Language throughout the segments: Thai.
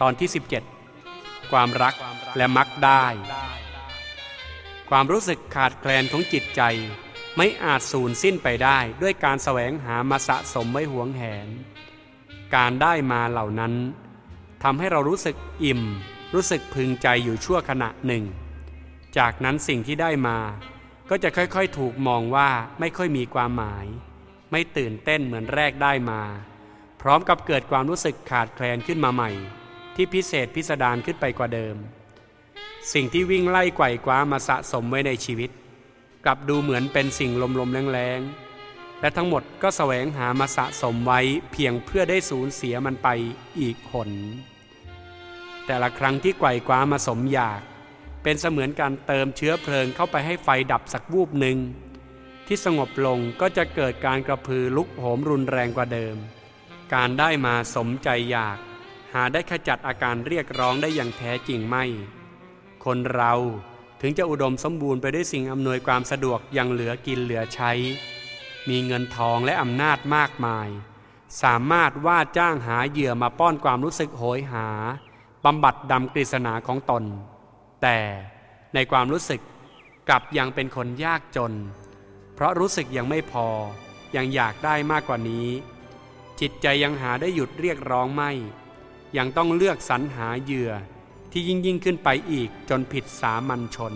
ตอนที่ 17 ความรักและมักได้ ความรู้สึกขาดแคลนของจิตใจ ไม่อาจสูญสิ้นไปได้ด้วยการแสวงหามาสะสมไว้หวงแหน การได้มาเหล่านั้นทำให้เรารู้สึกอิ่ม รู้สึกพึงใจอยู่ชั่วขณะหนึ่ง จากนั้นสิ่งที่ได้มา ก็จะค่อยๆถูกมองว่าไม่ค่อยมีความหมาย ไม่ตื่นเต้นเหมือนแรกได้มา พร้อมกับเกิดความรู้สึกขาดแคลนขึ้นมาใหม่ ที่พิเศษพิสดารขึ้นไปกว่าเดิม สิ่งที่วิ่งไล่ไกว่คว้ามาสะสมไว้ในชีวิต กลับดูเหมือนเป็นสิ่งลมๆแรงๆ และทั้งหมดก็แสวงหามาสะสมไว้เพียงเพื่อได้สูญเสียมันไปอีกหน แต่ละครั้งที่ไกว่คว้ามาสมอยากเป็นเสมือนการเติมเชื้อเพลิงเข้าไปให้ไฟดับสักวูบหนึ่ง ที่สงบลงก็จะเกิดการกระพือลุกโหมรุนแรงกว่าเดิม การได้มาสมใจอยาก หาได้ขจัดอาการเรียกร้องได้อย่างแท้จริงไม่ คนเราถึงจะอุดมสมบูรณ์ไปด้วยสิ่งอำนวยความสะดวกอย่างเหลือกินเหลือใช้ มีเงินทองและอำนาจมากมาย สามารถว่าจ้างหาเหยื่อมาป้อนความรู้สึกโหยหาบำบัดดำกฤษณาของตน แต่ในความรู้สึกกลับยังเป็นคนยากจน เพราะรู้สึกยังไม่พอยังอยากได้มากกว่านี้ จิตใจยังหาได้หยุดเรียกร้องไม่ ยังต้องเลือกสรรหาเหยื่อที่ยิ่งยิ่งขึ้นไปอีกจนผิดสามัญชน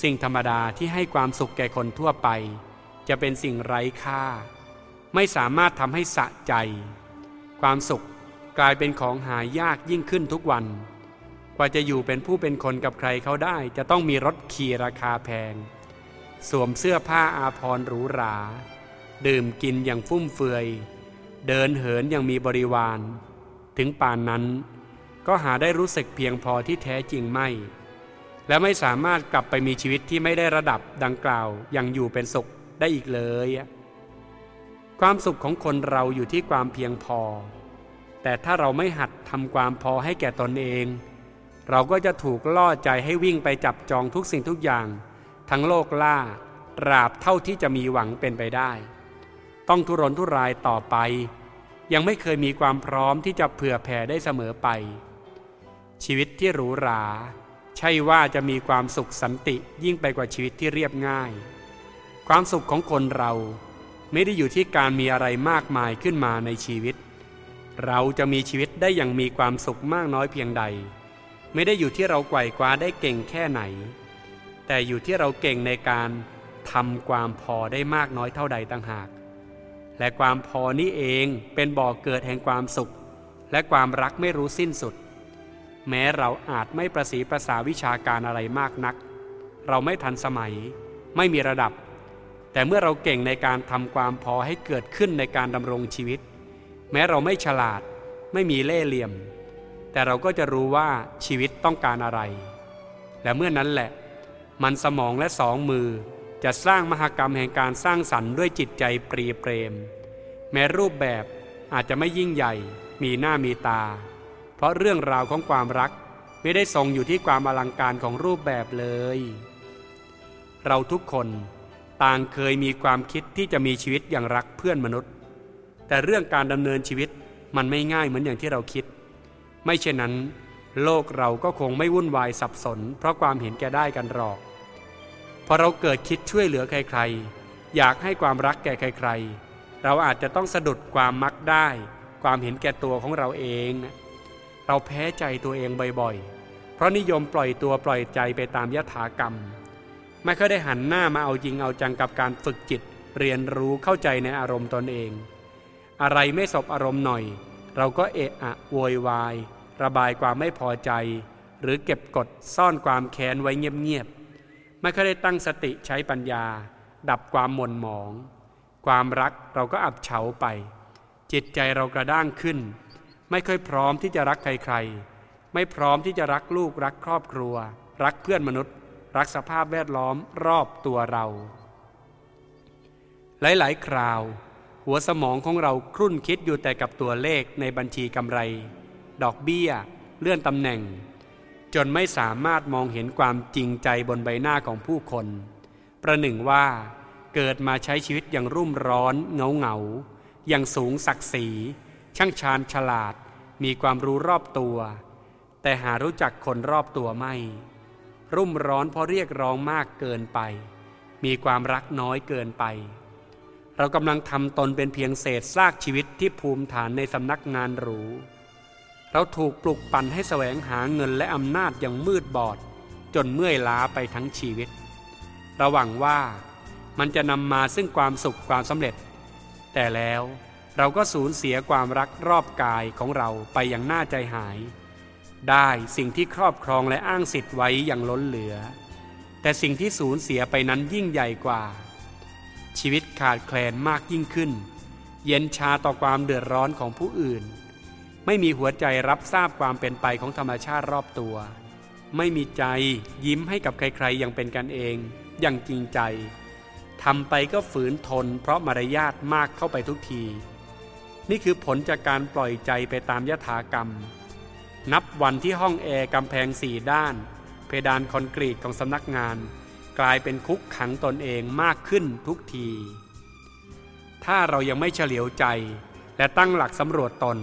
สิ่งธรรมดาที่ให้ความสุขแก่คนทั่วไป จะเป็นสิ่งไร้ค่า ไม่สามารถทำให้สะใจ ความสุขกลายเป็นของหายากยิ่งขึ้นทุกวัน กว่าจะอยู่เป็นผู้เป็นคนกับใครเขาได้ จะต้องมีรถขี่ราคาแพง สวมเสื้อผ้าอาภรณ์หรูหรา ดื่มกินอย่างฟุ่มเฟือย เดินเหินอย่างมีบริวาร ถึงป่านนั้น ก็หาได้รู้สึกเพียงพอที่แท้จริงไม่ และไม่สามารถกลับไปมีชีวิตที่ไม่ได้ระดับดังกล่าวย่างอยู่เป็นสุขได้อีกเลย ความสุขของคนเราอยู่ที่ความเพียงพอ แต่ถ้าเราไม่หัดทำความพอให้แก่ตนเอง เราก็จะถูกล่อใจให้วิ่งไปจับจองทุกสิ่งทุกอย่าง ทั้งโลกล่าราบเท่าที่จะมีหวังเป็นไปได้ ต้องทุรนทุรายต่อไป ยังไม่เคยมีความพร้อมที่จะเผื่อแผ่ได้เสมอไป ชีวิตที่หรูหรา ใช่ว่าจะมีความสุขสันติยิ่งไปกว่าชีวิตที่เรียบง่าย ความสุขของคนเราไม่ได้อยู่ที่การมีอะไรมากมายขึ้นมาในชีวิต เราจะมีชีวิตได้อย่างมีความสุขมากน้อยเพียงใด ไม่ได้อยู่ที่เราไกว่คว้าได้เก่งแค่ไหน แต่อยู่ที่เราเก่งในการทำความพอได้มากน้อยเท่าใดต่างหาก และความพอนี้เองเป็นบ่อกเกิดแห่งความสุข และความรักไม่รู้สิ้นสุด แม้เราอาจไม่ประสีประสาวิชาการอะไรมากนัก เราไม่ทันสมัย ไม่มีระดับ แต่เมื่อเราเก่งในการทำความพอให้เกิดขึ้นในการดำรงชีวิต แม้เราไม่ฉลาด ไม่มีเล่ห์เหลี่ยม แต่เราก็จะรู้ว่าชีวิตต้องการอะไร และเมื่อนั้นแหละ มันสมองและสองมือ จะสร้างมหกรรมแห่งการสร้างสรรค์ด้วยจิตใจปรีเปรม แม้รูปแบบอาจจะไม่ยิ่งใหญ่ มีหน้ามีตา เพราะเรื่องราวของความรักไม่ได้ทรงอยู่ที่ความอลังการของรูปแบบเลย เราทุกคนต่างเคยมีความคิดที่จะมีชีวิตอย่างรักเพื่อนมนุษย์ แต่เรื่องการดำเนินชีวิตมันไม่ง่ายเหมือนอย่างที่เราคิด ไม่เช่นนั้น โลกเราก็คงไม่วุ่นวายสับสน เพราะความเห็นแก่ได้กันหรอก อเราเกิดคิดช่วยเหลือใครๆ อยากให้ความรักแก่ใครๆ เราอาจจะต้องสะดุดความมักได้ ความเห็นแก่ตัวของเราเอง เราแพ้ใจตัวเองบ่อยๆ เพราะนิยมปล่อยตัวปล่อยใจไปตามยถากรรม ไม่เคยได้หันหน้ามาเอาจริงเอาจังกับการฝึกจิต เรียนรู้เข้าใจในอารมณ์ตนเอง อะไรไม่สบอารมณ์หน่อย เราก็เอะอะโวยวาย ระบายความไม่พอใจ หรือเก็บกดซ่อนความแค้นไว้เงียบๆ ไม่เคยได้ตั้งสติใช้ปัญญา ดับความหม่นหมอง ความรักเราก็อับเฉาไป จิตใจเรากระด้างขึ้น ไม่เคยพร้อมที่จะรักใครๆ ไม่พร้อมที่จะรักลูกรักครอบครัว รักเพื่อนมนุษย์ รักสภาพแวดล้อมรอบตัวเรา หลายๆ คราว หัวสมองของเราครุ่นคิดอยู่แต่กับตัวเลขในบัญชีกำไร ดอกเบี้ย เลื่อนตำแหน่ง จนไม่สามารถมองเห็นความจริงใจบนใบหน้าของผู้คน ประหนึ่งว่าเกิดมาใช้ชีวิตอย่างรุ่มร้อนเงาเงาอย่างสูงศักดิ์ศรีช่างชาญฉลาด มีความรู้รอบตัว แต่หารู้จักคนรอบตัวไม่ รุ่มร้อนเพราะเรียกร้องมากเกินไป มีความรักน้อยเกินไป เรากำลังทำตนเป็นเพียงเศษซากชีวิตที่ภูมิฐานในสำนักงานหรู เราถูกปลุกปั่นให้แสวงหาเงินและอำนาจอย่างมืดบอด จนเมื่อยล้าไปทั้งชีวิต ระหวังว่ามันจะนำมาซึ่งความสุขความสำเร็จ แต่แล้วเราก็สูญเสียความรักรอบกายของเราไปอย่างน่าใจหาย ได้สิ่งที่ครอบครองและอ้างสิทธิ์ไว้อย่างล้นเหลือ แต่สิ่งที่สูญเสียไปนั้นยิ่งใหญ่กว่า ชีวิตขาดแคลนมากยิ่งขึ้น เย็นชาต่อความเดือดร้อนของผู้อื่น ไม่มีหัวใจรับทราบความเป็นไปของธรรมชาติรอบตัว ไม่มีใจยิ้มให้กับใครๆอย่างเป็นกันเอง อย่างจริงใจทำไปก็ฝืนทน เพราะมารยาทมากเข้าไปทุกที นี่คือผลจากการปล่อยใจไปตามยถากรรม นับวันที่ห้องแอร์กำแพงสี่ด้าน เพดานคอนกรีตของสำนักงาน กลายเป็นคุกขังตนเองมากขึ้นทุกที ถ้าเรายังไม่เฉลียวใจและตั้งหลักสำรวจตน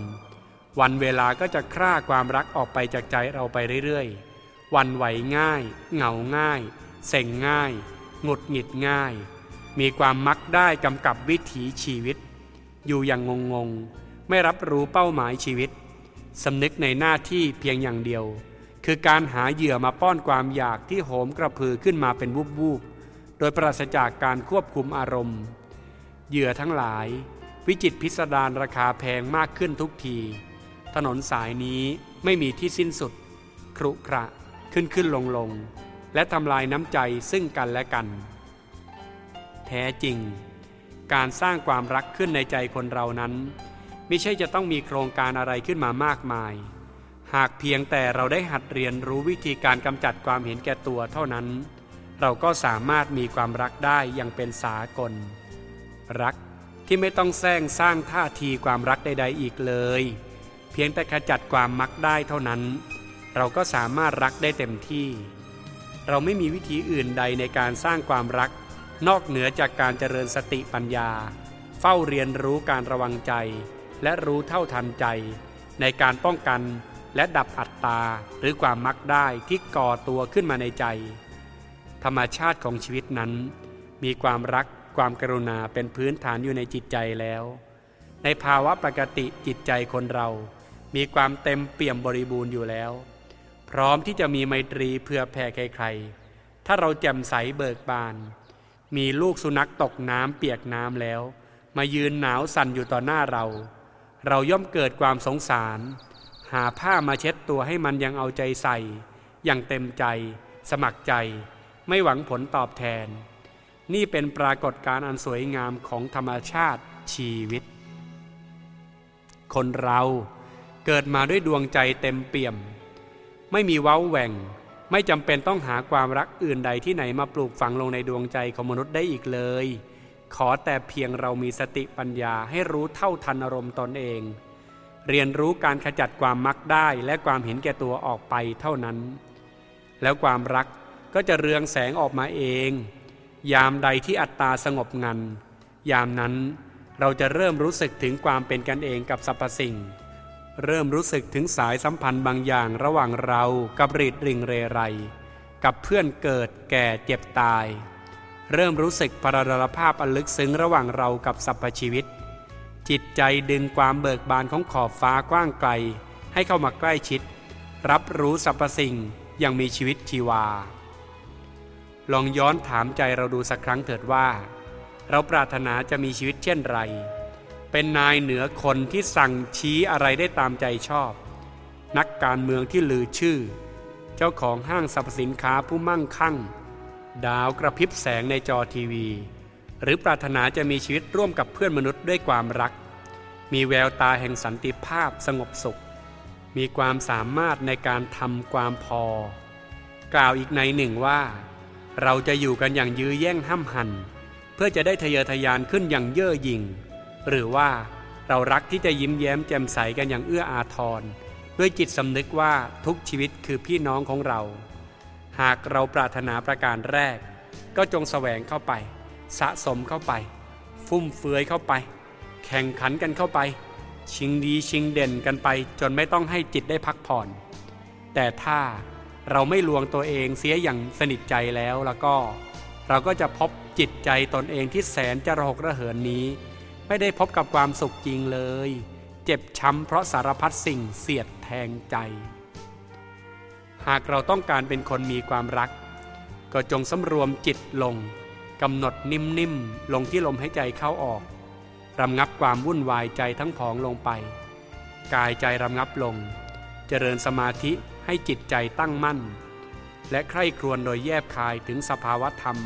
วันเวลาก็จะฆ่าความรักออกไปจากใจเราไปเรื่อยๆ วันไหวง่าย เหงาง่ายเซ็งง่าย หงุดหงิดง่าย มีความมักได้กำกับวิถีชีวิต อยู่อย่างงงงไม่รับรู้เป้าหมายชีวิตสำนึกในหน้าที่เพียงอย่างเดียว คือการหาเหยื่อมาป้อนความอยากที่โหมกระพือขึ้นมาเป็นวุบวูบโดยปราศจากการควบคุมอารมณ์ เหยื่อทั้งหลาย วิจิตพิสดารราคาแพงมากขึ้นทุกที ถนนสายนี้ไม่มีที่สิ้นสุด ครุขระขึ้นขึ้นลงลงและทำลายน้ำใจซึ่งกันและกัน แท้จริง การสร้างความรักขึ้นในใจคนเรานั้น ไม่ใช่จะต้องมีโครงการอะไรขึ้นมามากมาย หากเพียงแต่เราได้หัดเรียนรู้วิธีการกำจัดความเห็นแก่ตัวเท่านั้น เราก็สามารถมีความรักได้อย่างเป็นสากล รักที่ไม่ต้องแซงสร้างท่าทีความรักใด ๆ อีกเลย พียงแต่ขจัดความมักได้เท่านั้น เราก็สามารถรักได้เต็มที่ เราไม่มีวิธีอื่นใดในการสร้างความรัก นอกเหนือจากการเจริญสติปัญญา เฝ้าเรียนรู้การระวังใจ และรู้เท่าทันใจ ในการป้องกันและดับอัตตาหรือความมักได้ที่ก่อตัวขึ้นมาในใจ ธรรมชาติของชีวิตนั้น มีความรักความกรุณาเป็นพื้นฐานอยู่ในจิตใจแล้ว ในภาวะปกติจิตใจคนเรา มีความเต็มเปี่ยมบริบูรณ์อยู่แล้ว พร้อมที่จะมีไมตรีเพื่อแผ่ใครๆ ถ้าเราแจ่มใสเบิกบาน มีลูกสุนัขตกน้ำเปียกน้ำแล้ว มายืนหนาวสั่นอยู่ต่อหน้าเรา เราย่อมเกิดความสงสาร หาผ้ามาเช็ดตัวให้มันยังเอาใจใส่ อย่างเต็มใจ สมัครใจ ไม่หวังผลตอบแทน นี่เป็นปรากฏการณ์อันสวยงามของธรรมชาติชีวิต คนเรา เกิดมาด้วยดวงใจเต็มเปี่ยม ไม่มีเว้าแหว่ง ไม่จำเป็นต้องหาความรักอื่นใดที่ไหนมาปลูกฝังลงในดวงใจของมนุษย์ได้อีกเลย ขอแต่เพียงเรามีสติปัญญาให้รู้เท่าทันอารมณ์ตนเอง เรียนรู้การขจัดความมักได้และความเห็นแก่ตัวออกไปเท่านั้น แล้วความรักก็จะเรืองแสงออกมาเอง ยามใดที่อัตตาสงบงัน ยามนั้นเราจะเริ่มรู้สึกถึงความเป็นกันเองกับสรรพสิ่ง เริ่มรู้สึกถึงสายสัมพันธ์บางอย่างระหว่างเรากับรีดริงเรไร กับเพื่อนเกิดแก่เจ็บตาย เริ่มรู้สึกปรดรภาพอันลึกซึ้งระหว่างเรากับสรรพชีวิต จิตใจดึงความเบิกบานของขอบฟ้ากว้างไกล ให้เข้ามาใกล้ชิด รับรู้สรรพสิ่งอย่างมีชีวิตชีวา ลองย้อนถามใจเราดูสักครั้งเถิดว่า เราปรารถนาจะมีชีวิตเช่นไร เป็นนายเหนือคนที่สั่งชี้อะไรได้ตามใจชอบ นักการเมืองที่ลือชื่อ เจ้าของห้างสรรพสินค้าผู้มั่งคั่ง ดาวกระพริบแสงในจอทีวี หรือปรารถนาจะมีชีวิตร่วมกับเพื่อนมนุษย์ด้วยความรัก มีแววตาแห่งสันติภาพสงบสุข มีความสามารถในการทำความพอ กล่าวอีกในหนึ่งว่า เราจะอยู่กันอย่างยื้อแย่งห้ำหัน เพื่อจะได้ทะเยอทะยานขึ้นอย่างเย่อหยิ่ง หรือว่าเรารักที่จะยิ้มแย้มแจ่มใสกันอย่างเอื้ออาทร ด้วยจิตสำนึกว่าทุกชีวิตคือพี่น้องของเรา หากเราปรารถนาประการแรก ก็จงแสวงเข้าไป สะสมเข้าไป ฟุ่มเฟือยเข้าไป แข่งขันกันเข้าไป ชิงดีชิงเด่นกันไป จนไม่ต้องให้จิตได้พักผ่อน แต่ถ้าเราไม่ลวงตัวเองเสียอย่างสนิทใจแล้วแล้วก็ เราก็จะพบจิตใจตนเองที่แสนจะระหกระเหินนี้ ไม่ได้พบกับความสุขจริงเลย เจ็บช้ำเพราะสารพัดสิ่งเสียดแทงใจ หากเราต้องการเป็นคนมีความรัก ก็จงสำรวมจิตลงกำหนดนิ่มๆ ลงที่ลมหายใจเข้าออกรำงับความวุ่นวายใจทั้งผองลงไป กายใจรำงับลง เจริญสมาธิให้จิตใจตั้งมั่น และใคร่ครวญโดยแยบคายถึงสภาวะธรรม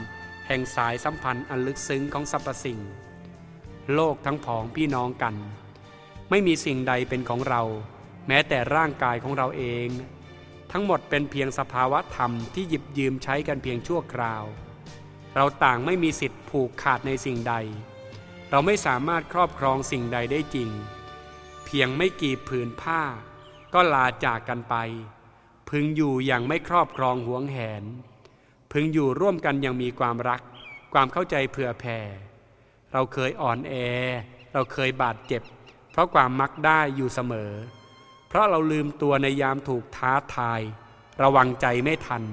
แห่งสายสัมพันธ์อันลึกซึ้งของสรรพสิ่ง โลกทั้งผองพี่น้องกัน ไม่มีสิ่งใดเป็นของเรา แม้แต่ร่างกายของเราเอง ทั้งหมดเป็นเพียงสภาวะธรรมที่หยิบยืมใช้กันเพียงชั่วคราว เราต่างไม่มีสิทธิ์ผูกขาดในสิ่งใด เราไม่สามารถครอบครองสิ่งใดได้จริง เพียงไม่กี่ผืนผ้า ก็ลาจากกันไป พึงอยู่อย่างไม่ครอบครองหวงแหน พึงอยู่ร่วมกันอย่างมีความรัก ความเข้าใจเผื่อแผ่ เราเคยอ่อนแอ เราเคยบาดเจ็บ เพราะความมักได้อยู่เสมอ เพราะเราลืมตัวในยามถูกท้าทาย ระวังใจไม่ทัน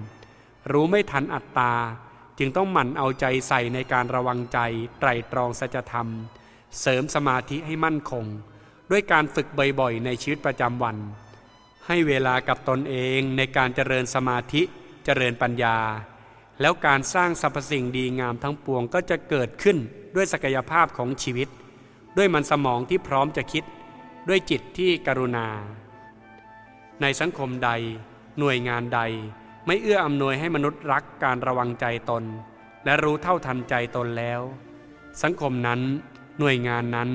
รู้ไม่ทันอัตตา จึงต้องหมั่นเอาใจใส่ในการระวังใจไตรตรองสัจธรรม เสริมสมาธิให้มั่นคง ด้วยการฝึกบ่อยๆ ในชีวิตประจำวัน ให้เวลากับตนเองในการเจริญสมาธิเจริญปัญญา แล้วการสร้างสรรพสิ่งดีงามทั้งปวงก็จะเกิดขึ้น ด้วยศักยภาพของชีวิต ด้วยมันสมองที่พร้อมจะคิด ด้วยจิตที่กรุณา ในสังคมใด หน่วยงานใด ไม่เอื้ออำนวยให้มนุษย์รักการระวังใจตน และรู้เท่าทันใจตนแล้ว สังคมนั้น หน่วยงานนั้น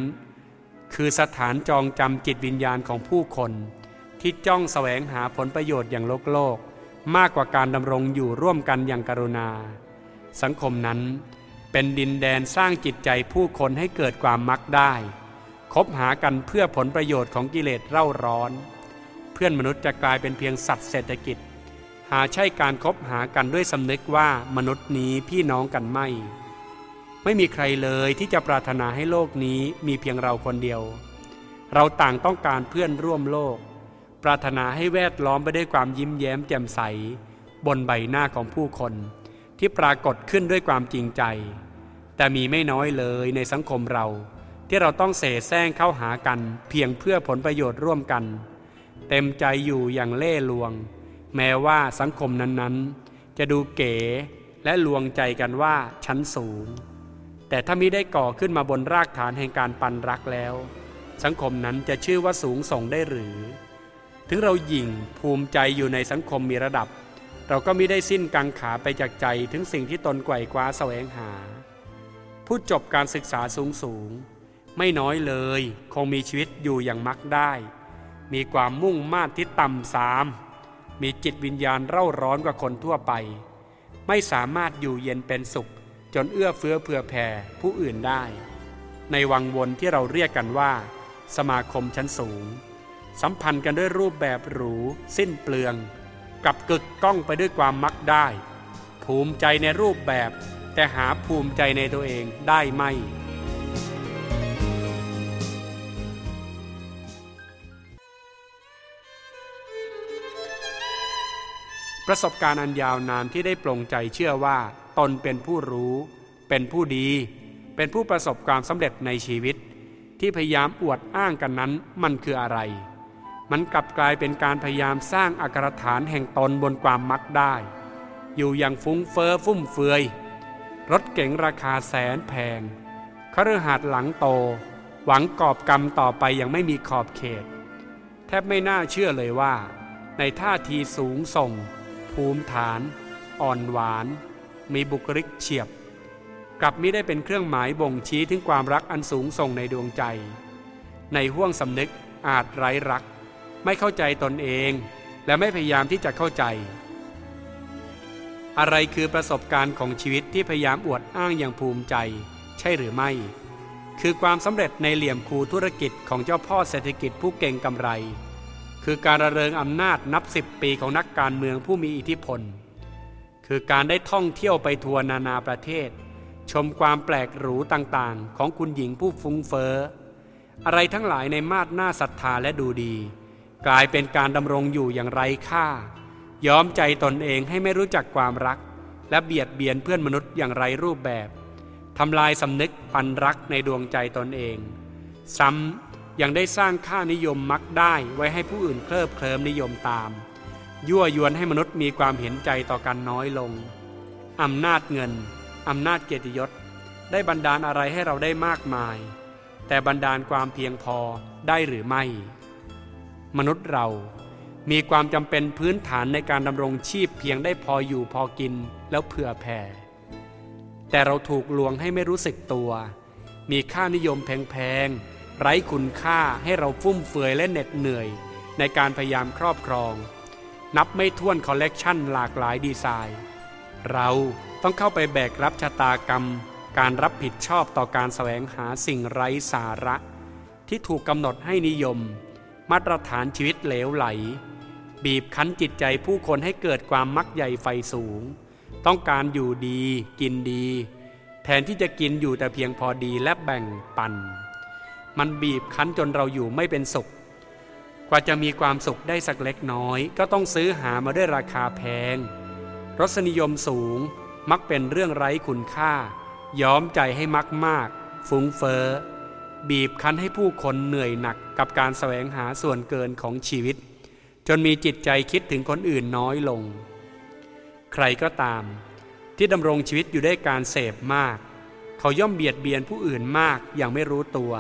คือสถานจองจำจิตวิญญาณของผู้คน ที่จ้องแสวงหาผลประโยชน์อย่างโลกโลกมากกว่าการดำรงอยู่ร่วมกันอย่างกรุณา สังคมนั้น เป็นดินแดนสร้างจิตใจผู้คนให้เกิดความมักได้ คบหากันเพื่อผลประโยชน์ของกิเลสเร่าร้อน เพื่อนมนุษย์จะกลายเป็นเพียงสัตว์เศรษฐกิจ หาใช่การคบหากันด้วยสำนึกว่ามนุษย์นี้พี่น้องกันไม่ ไม่มีใครเลยที่จะปรารถนาให้โลกนี้มีเพียงเราคนเดียว เราต่างต้องการเพื่อนร่วมโลก ปรารถนาให้แวดล้อมไปด้วยความยิ้มแย้มแจ่มใส บนใบหน้าของผู้คน ที่ปรากฏขึ้นด้วยความจริงใจ แต่มีไม่น้อยเลยในสังคมเรา ที่เราต้องเสแสร้งเข้าหากัน เพียงเพื่อผลประโยชน์ร่วมกัน เต็มใจอยู่อย่างเล่ลวง แม้ว่าสังคมนั้นๆ จะดูเก๋และลวงใจกันว่าชั้นสูง แต่ถ้ามิได้ก่อขึ้นมาบนรากฐานแห่งการปันรักแล้ว สังคมนั้นจะชื่อว่าสูงส่งได้หรือ ถึงเราหยิ่งภูมิใจอยู่ในสังคมมีระดับ เราก็มิได้สิ้นกังขาไปจากใจถึงสิ่งที่ตนไกวคว้าแสวงหา ผู้จบการศึกษาสูงสูง ไม่น้อยเลย คงมีชีวิตอยู่อย่างมักได้ มีความมุ่งมา่ที่ต่ำสาม มีจิตวิญญาณเร่าร้อนกว่าคนทั่วไป ไม่สามารถอยู่เย็นเป็นสุข จนเอื้อเฟื้อเผื่อแผ่ผู้อื่นได้ ในวังวนที่เราเรียกกันว่า สมาคมชั้นสูง สัมพันธ์กันด้วยรูปแบบหรู สิ้นเปลือง กับกึกก้องไปด้วยความมักได้ ภูมิใจในรูปแบบ แต่หาภูมิใจในตัวเองได้ไม่ประสบการณ์อันยาวนานที่ได้ปลงใจเชื่อว่า ตนเป็นผู้รู้ เป็นผู้ดี เป็นผู้ประสบความสำเร็จในชีวิต ที่พยายามอวดอ้างกันนั้นมันคืออะไร มันกลับกลายเป็นการพยายามสร้างอักรฐานแห่งตนบนความมักได้ อยู่อย่างฟุ้งเฟอ้อฟุ่มเฟือย รถเก๋งราคาแสนแพงคฤหาสน์หลังโต หวังกอบกรรมต่อไปอยังไม่มีขอบเขต แทบไม่น่าเชื่อเลยว่า ในท่าทีสูงส่ง ภูมิฐาน อ่อนหวาน มีบุคลิกเฉียบ กลับไมิได้เป็นเครื่องหมายบ่งชี้ถึงความรักอันสูงส่งในดวงใจ ในห้วงสำนึกอาจไร้รัก ไม่เข้าใจตนเอง และไม่พยายามที่จะเข้าใจ อะไรคือประสบการณ์ของชีวิตที่พยายามอวดอ้างอย่างภูมิใจ ใช่หรือไม่ คือความสำเร็จในเหลี่ยมคูธุรกิจของเจ้าพ่อเศรษฐกิจผู้เก่งกำไร คือการระเริงอำนาจนับสิบปีของนักการเมืองผู้มีอิทธิพล คือการได้ท่องเที่ยวไปทัวร์นานาประเทศ ชมความแปลกหรูต่างๆ ของคุณหญิงผู้ฟุ้งเฟอ้ออะไรทั้งหลายในมาดหน้าศรัทธาและดูดี กลายเป็นการดำรงอยู่อย่างไร้ค่ายอมใจตนเองให้ไม่รู้จักความรัก และเบียดเบียนเพื่อนมนุษย์อย่างไรรูปแบบทำลายสำนึกปันรักในดวงใจตนเอง ซ้ำยังได้สร้างค่านิยมมักได้ไว้ให้ผู้อื่นเคลิบเคลิมนิยมตาม ยั่วยวนให้มนุษย์มีความเห็นใจต่อกันน้อยลงอำนาจเงินอำนาจเกียรติยศ ได้บันดาลอะไรให้เราได้มากมาย แต่บันดาลความเพียงพอได้หรือไม่ มนุษย์เรามีความจำเป็นพื้นฐานในการดำรงชีพเพียงได้พออยู่พอกินแล้วเผื่อแผ่ แต่เราถูกลวงให้ไม่รู้สึกตัว มีค่านิยมแพงๆ ไร้คุณค่าให้เราฟุ่มเฟือยและเหน็ดเหนื่อย ในการพยายามครอบครอง นับไม่ถ้วนคอลเลกชันหลากหลายดีไซน์ เราต้องเข้าไปแบกรับชะตากรรม การรับผิดชอบต่อการแสวงหาสิ่งไร้สาระ ที่ถูกกำหนดให้นิยม มาตรฐานชีวิตเหลวไหล บีบคั้นจิตใจผู้คนให้เกิดความมักใหญ่ไฟสูง ต้องการอยู่ดีกินดี แทนที่จะกินอยู่แต่เพียงพอดีและแบ่งปัน มันบีบคั้นจนเราอยู่ไม่เป็นสุข กว่าจะมีความสุขได้สักเล็กน้อย ก็ต้องซื้อหามาด้วยราคาแพง รสนิยมสูงมักเป็นเรื่องไร้คุณค่า ย้อมใจให้มักมาก ฟุ้งเฟอ้อ บีบคั้นให้ผู้คนเหนื่อยหนักกับการแสวงหาส่วนเกินของชีวิต จนมีจิตใจคิดถึงคนอื่นน้อยลง ใครก็ตาม ที่ดำรงชีวิตอยู่ด้วยการเสพมาก เขาย่อมเบียดเบียนผู้อื่นมากอย่างไม่รู้ตัว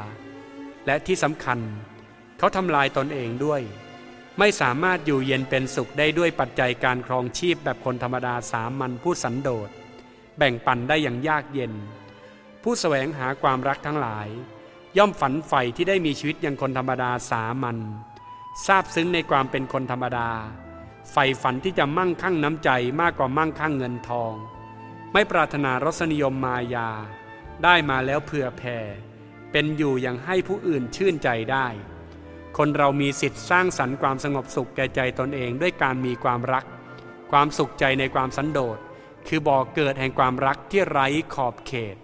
และที่สำคัญ เขาทำลายตนเองด้วย ไม่สามารถอยู่เย็นเป็นสุขได้ด้วยปัจจัยการครองชีพแบบคนธรรมดาสามัญผู้สันโดษแบ่งปันได้อย่างยากเย็น ผู้แสวงหาความรักทั้งหลาย ย่อมฝันใฝ่ที่ได้มีชีวิตอย่างคนธรรมดาสามัญทราบซึ้งในความเป็นคนธรรมดาใฝ่ฝันที่จะมั่งคั่งน้ำใจมากกว่ามั่งคั่งเงินทอง ไม่ปรารถนารสนิยมมายา ได้มาแล้วเผื่อแผ่เป็นอยู่อย่างให้ผู้อื่นชื่นใจได้ คนเรามีสิทธิ์สร้างสรรค์ความสงบสุขแก่ใจตนเองด้วยการมีความรัก ความสุขใจในความสันโดษคือบ่อเกิดแห่งความรักที่ไร้ขอบเขต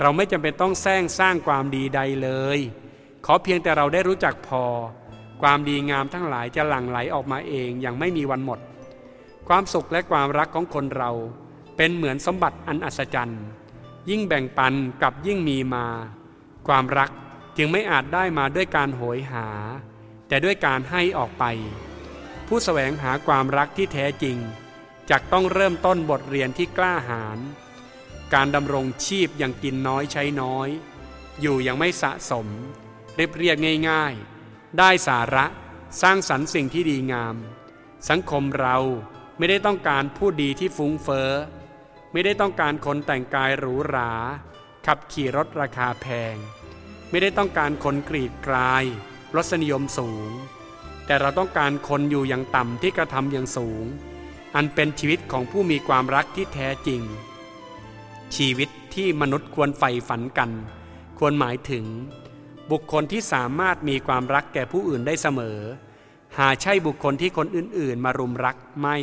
เราไม่จำเป็นต้องแซงสร้างความดีใดเลย ขอเพียงแต่เราได้รู้จักพอ ความดีงามทั้งหลายจะหลั่งไหลออกมาเองอย่างไม่มีวันหมด ความสุขและความรักของคนเรา เป็นเหมือนสมบัติอันอัศจรรย์ ยิ่งแบ่งปันกับยิ่งมีมา ความรักจึงไม่อาจได้มาด้วยการโหยหา แต่ด้วยการให้ออกไป ผู้สแสวงหาความรักที่แท้จริงจะต้องเริ่มต้นบทเรียนที่กล้าหาญ การดำรงชีพอย่างกินน้อยใช้น้อย อยู่ยังไม่สะสมเรียบเรียบง่ายๆ ได้สาระสร้างสรรค์สิ่งที่ดีงาม สังคมเราไม่ได้ต้องการผู้ดีที่ฟุ้งเฟอ้อไม่ได้ต้องการคนแต่งกายหรูหรา ขับขี่รถราคาแพง ไม่ได้ต้องการคนกรีดกลายรสนิยมสูง แต่เราต้องการคนอยู่อย่างต่ำที่กระทำอย่างสูง อันเป็นชีวิตของผู้มีความรักที่แท้จริง ชีวิตที่มนุษย์ควรใฝ่ฝันกัน ควรหมายถึง บุคคลที่สามารถมีความรักแก่ผู้อื่นได้เสมอ หาใช่บุคคลที่คนอื่นๆ มารุมรักไม่